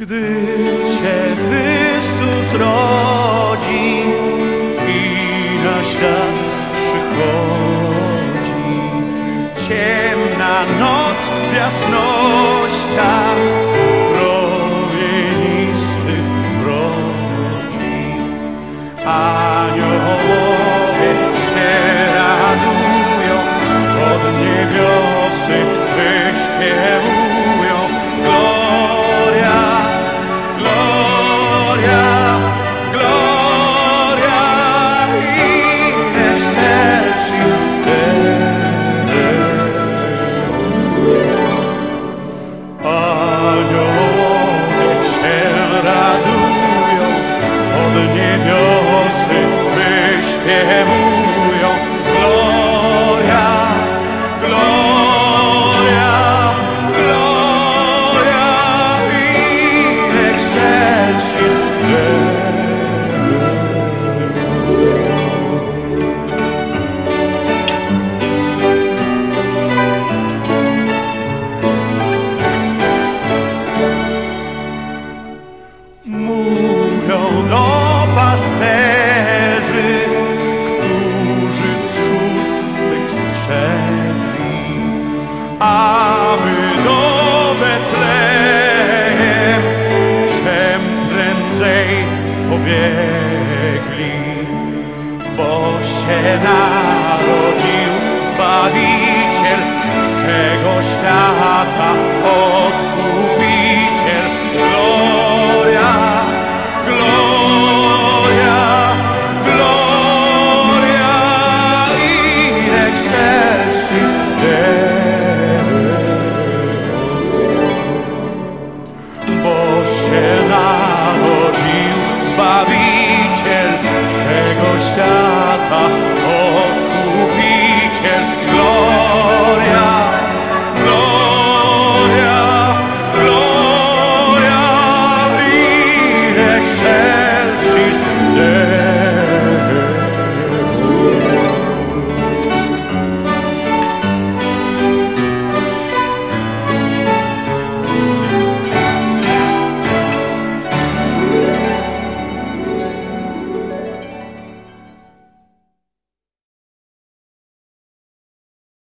Gdy się Chrystus rodzi i na świat przychodzi, ciemna noc w jasnościach. mnie niosy, byś śpiewu. A my do Betlejem czem prędzej pobiegli, bo się narodził Zbawiciel wszego świata.